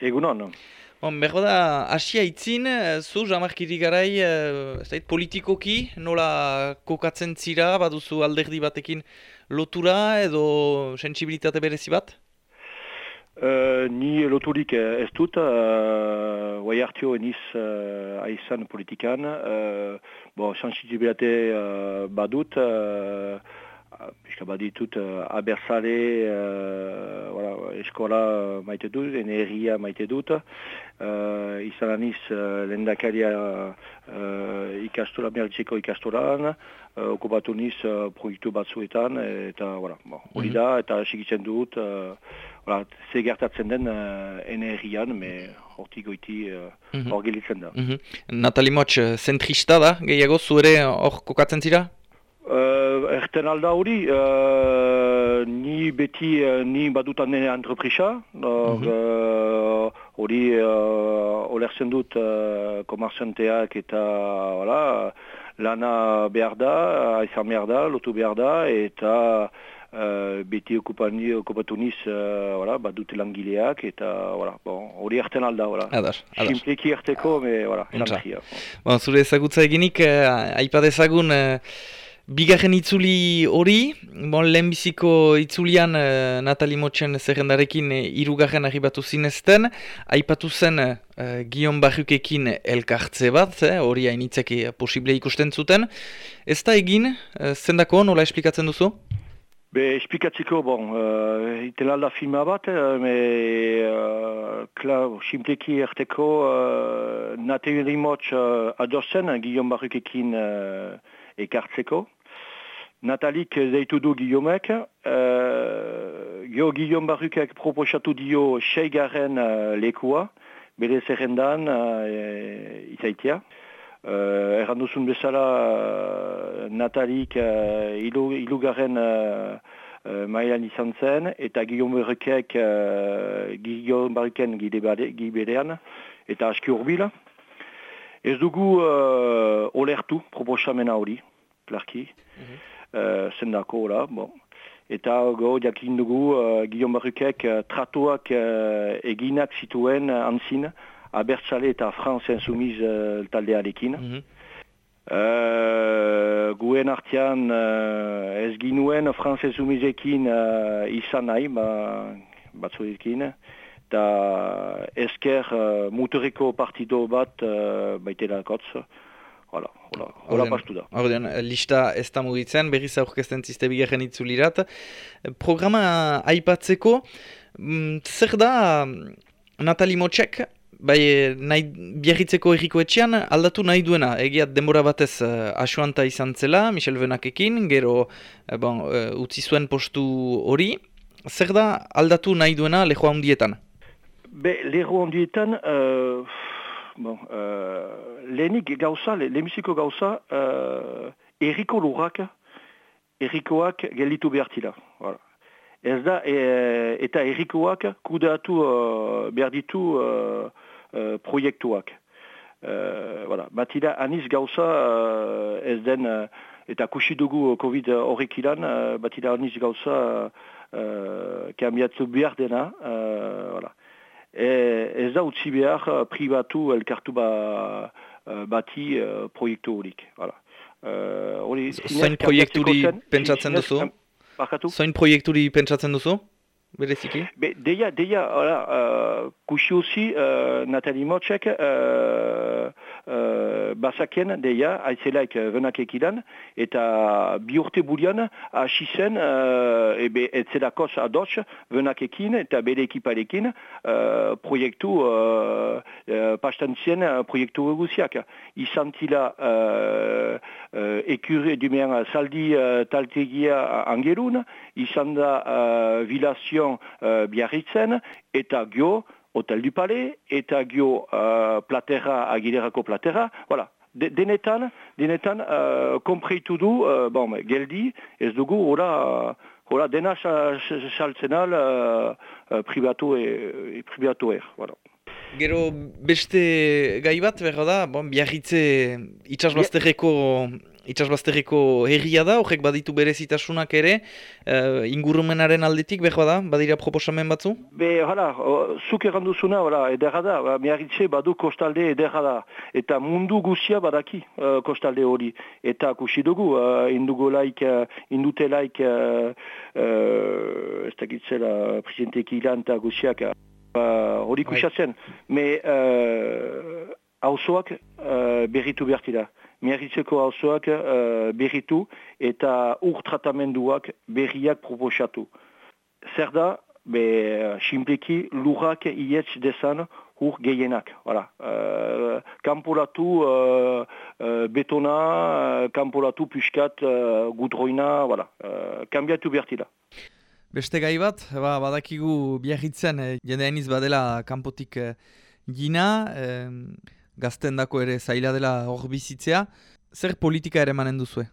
Egunon. Bon, berro da, asia itzin, eh, zu, jamarkiri garai, ez da, politikoki, nola kokatzen zira, baduzu alderdi batekin lotura edo sensibilitate berezi bat? Uh, ni loturik ez dut, uh, guai hartio eniz uh, aizan politikan, uh, bo, sensibilitate uh, badut, uh, pixka baditut uh, abertzale uh, voilà, eskola maite dut, energia maite dut, uh, izan aniz uh, lendakaria uh, ikastola, miarritzeko ikastolan, uh, okupatu niz uh, proiektu batzuetan, eta voilà, bon, hori da, eta sigitzen dut, uh, voilà, ze gertatzen den uh, energian, me hortik goiti uh, hor gelitzen da. Mm -hmm. Natali Motx, zentrista da, gehiago, zuere hor kokatzen zira? Uh, erten alda hori, uh, ni beti uh, ni badutan nene entreprisa, hori mm -hmm. uh, olerzen dut uh, komarzenteak eta voilà, lana behar da, aizan behar da, lotu behar da, eta uh, beti okupani, okupatu niz uh, voilà, badute langileak, eta hori voilà, erten alda, voilà. adar, adar. simpleki erteko, me, voilà, bon, zure ezagutza eginik, uh, aipadezagun, uh, Bigarren itzuli hori, bon, lehenbiziko itzulian uh, Natali Motxen zerrendarekin uh, irugarren arribatu zinezten, aipatu zen uh, Gion Barrukekin elkartze bat, hori eh, hainitzek posible ikusten zuten. Ez da egin, uh, zendako, nola esplikatzen duzu? Be, esplikatzeko, bon, uh, iten alda filma bat, uh, me, uh, kla, simpleki erteko, uh, Natali Motx uh, adorzen Gion Barrukekin uh, ekartzeko. Natalik zeitu du Guillaumek, uh, jo Guillaume Barrukek proposatu dio seigaren uh, lekua, bere zerrendan uh, izaitia. Uh, erran duzun bezala uh, Natalik uh, ilu, ilugaren uh, uh, mailan izan zen, eta Guillaume Barrukek uh, Guillaume Barruken gibedean, eta aski urbila. Ez dugu uh, olertu proposamena hori, klarki. Mm uh, zendako, bon. Eta go, jakin dugu, uh, Guillaume Barrukek uh, tratuak uh, eginak zituen uh, anzin, abertzale eta franzen sumiz uh, taldearekin. Mm -hmm. Uh, guen artean uh, ez ginuen franzen sumizekin uh, izan nahi, ba, batzuekin, eta esker uh, muturiko partido bat uh, kotz. Hala, hola, hola pastu da. Horten, lista ez da mugitzen, berriz aurkezten ziste bigarren itzulirat. Programa aipatzeko, mm, zer da Natali Motxek, bai nahi, biarritzeko erriko etxean, aldatu nahi duena, egiat denbora batez uh, asuanta izan zela, Michel Venakekin, gero uh, bon, uh, utzi zuen postu hori, zer da aldatu nahi duena lehoa hundietan? Be, lehoa hundietan... Uh... Bon, uh, lehenik gauza, lehemisiko gauza, uh, erriko lurrak, errikoak gelitu behartila. Voilà. Ez da, e, eta errikoak kudeatu uh, behar ditu uh, uh, proiektuak. Uh, voilà. Batila, aniz gauza uh, ez den, uh, eta kusi dugu COVID horrek ilan, uh, batila aniz gauza uh, kambiatu behar dena. Uh, voilà. E, ez da utzi behar privatu elkartu ba, bati uh, proiektu horik. Zoin proiekturi pentsatzen duzu? Zoin proiekturi pentsatzen duzu? Bereziki? Be, deia, deia, uh, kusi hozi uh, Natali Motxek uh, uh, basakien deia, aizelaik uh, venak ekidan, eta bi urte bulian hasi zen, uh, ebe etzelakoz ados venak ekin eta bere ekiparekin uh, proiektu uh, uh, pastan zien uh, proiektu eguziak. Izan tila uh, uh, ekur edumean saldi uh, taltegia angerun, izan da uh, vilazio uh, biarritzen, eta gio, Hotel du Palais, eta gio uh, platera, agilerako platera, voilà. De, denetan, denetan, uh, kompreitu du, uh, bon, geldi, ez dugu, hola, hola dena saltzenal uh, uh, privatu e, e privatu er, voilà. Gero beste gai bat, berro da, bon, biarritze itxasbazterreko itxasbazterriko herria da, horrek baditu berezitasunak ere, uh, ingurumenaren aldetik, behar bada, badira proposamen batzu? Be, hala, zuk erranduzuna, hala, edera da, ba, miarritze badu kostalde edera da, eta mundu guzia badaki uh, kostalde hori, eta kusi dugu, uh, indugu laik, uh, indute laik, uh, uh, ez dakitzela, presidenteki ilan eta guziak, hori uh, kusatzen, me, uh, hauzoak uh, berritu behartila miarritzeko hauzoak uh, berritu eta ur tratamenduak berriak proposatu. Zer da, be, simpleki lurrak ietz dezan ur gehienak. Voilà. Uh, kampolatu uh, uh, betona, uh, kampolatu puskat uh, gudroina, voilà. uh, kambiatu bertila. Beste gai bat, ba, badakigu biarritzen, eh, jendean badela kanpotik eh, gina, eh, gazten dako ere zaila dela hor bizitzea. Zer politika ere manen duzue?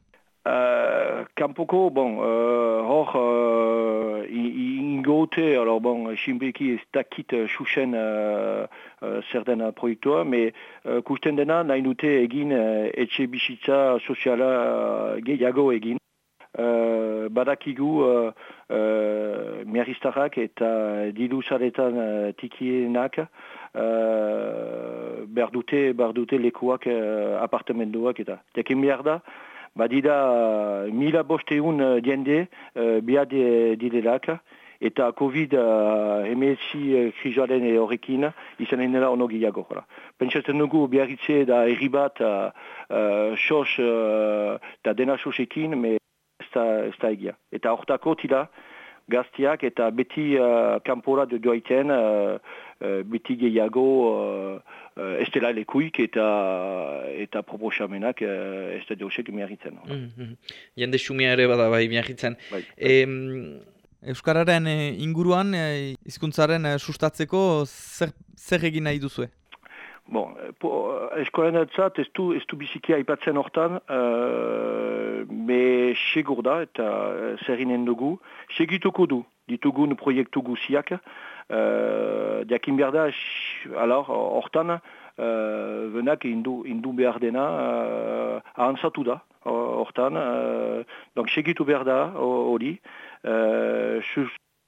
Uh, kampoko, bon, uh, hor uh, ingote, alors bon, xinbeki ez dakit xuxen uh, uh, zer den proiektua, me uh, kusten dena nahi dute egin uh, etxe bisitza soziala uh, gehiago egin. Uh, badakigu uh, uh, miaristarrak eta diluzaretan uh, tikienak uh, behar dute, behar dute lekuak uh, apartamentoak eta. Tekin behar da, badida uh, mila bosteun uh, diende uh, behar didelak eta COVID-19 uh, krizoaren horrekin izan egin dela ono gehiago. Pentsatzen dugu beharritze da erri bat uh, uh, sos uh, dena sosekin, me ez da egia. Eta hortako tila, gaztiak eta beti uh, kanpora doaiten uh, uh, beti gehiago uh, uh, ez dela lekuik eta eta proposamenak uh, ez da deusek miarritzen. Mm -hmm. Jende sumia ere bada bai miarritzen. Bai, bai. Euskararen inguruan hizkuntzaren sustatzeko zer, zer egin nahi duzue? Bon, eskolen etzat ez du, ez du biziki aipatzen hortan, me segur da eta uh, zerrinen dugu, segituko du ditugun proiektu guziak, uh, diakin behar da, hortan, uh, uh, hortan, uh, donc segitu behar da uh,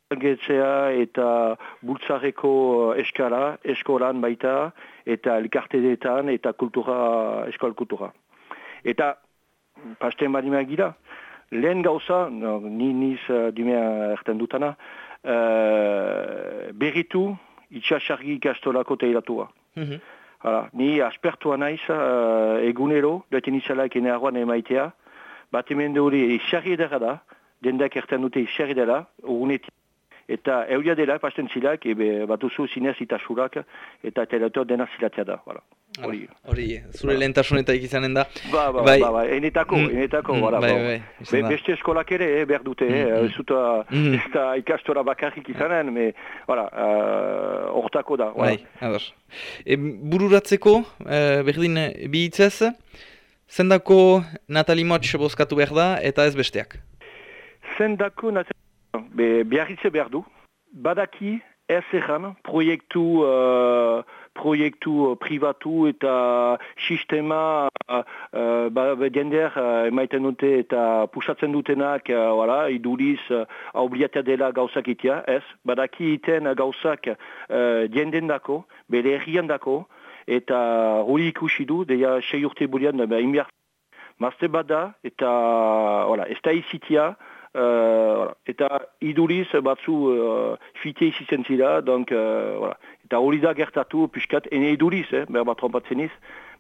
eta bultzareko eskala, eskolan baita, eta elkartedetan eta kultura, eskol kultura. Eta pasten badi gira. Lehen gauza, no, ni niz uh, dumea erten dutana, uh, berritu itxasargi ikastolako teilatua. Mm -hmm. Hala, ni aspertua naiz uh, egunero, duetan izalaik ene arroan emaitea, bat hemen hori isarri edera da, dendak erten dute isarri dela, urunetik eta euria dela pasten zilak, ebe batuzu zinez eta surak, eta teletor dena zilatzea da. Hori, hori, zure bai. lehentasunetak izanen da. Ba, ba, bai. ba, ba, enetako, mm, enetako, mm, bai, bai, Be, beste eskolak ere, eh, behar dute, mm, eh, mm. zuta, mm. ez da ikastora bakarrik izanen, me, voilà, uh, ortako da. Bai, ados. E, bururatzeko, uh, berdin bihitzez, zendako Natali Motx bozkatu behar da, eta ez besteak? Zendako Natali Be, beharritze behar du. Badaki ez egan proiektu, uh, proiektu uh, privatu eta sistema uh, uh, ba, jender uh, emaiten dute eta pusatzen dutenak uh, voilà, iduriz uh, dela gauzak itia, ez? Badaki iten gauzak uh, jenden dako, bere errian dako, eta hori ikusi du, deia sei urte burian, inbiar mazte bada, eta voilà, ez da izitia, Uh, eta iduriz batzu uh, fite izizien zira, donc, uh, voilà. eta hori da gertatu piskat ene iduriz, eh, behar bat trompatzen iz,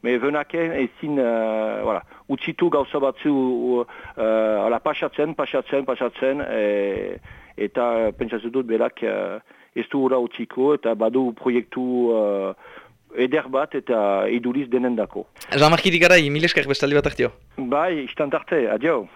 me venaken ezin uh, voilà, utzitu gauza batzu uh, ala, pasatzen, pasatzen, pasatzen, e, eta pentsatzen dut berak uh, ez du hura utziko, eta badu proiektu uh, eder bat eta iduriz denen dako. Jean-Marc Digarai, mileskak bestaldi bat artio. Bai, istan adio.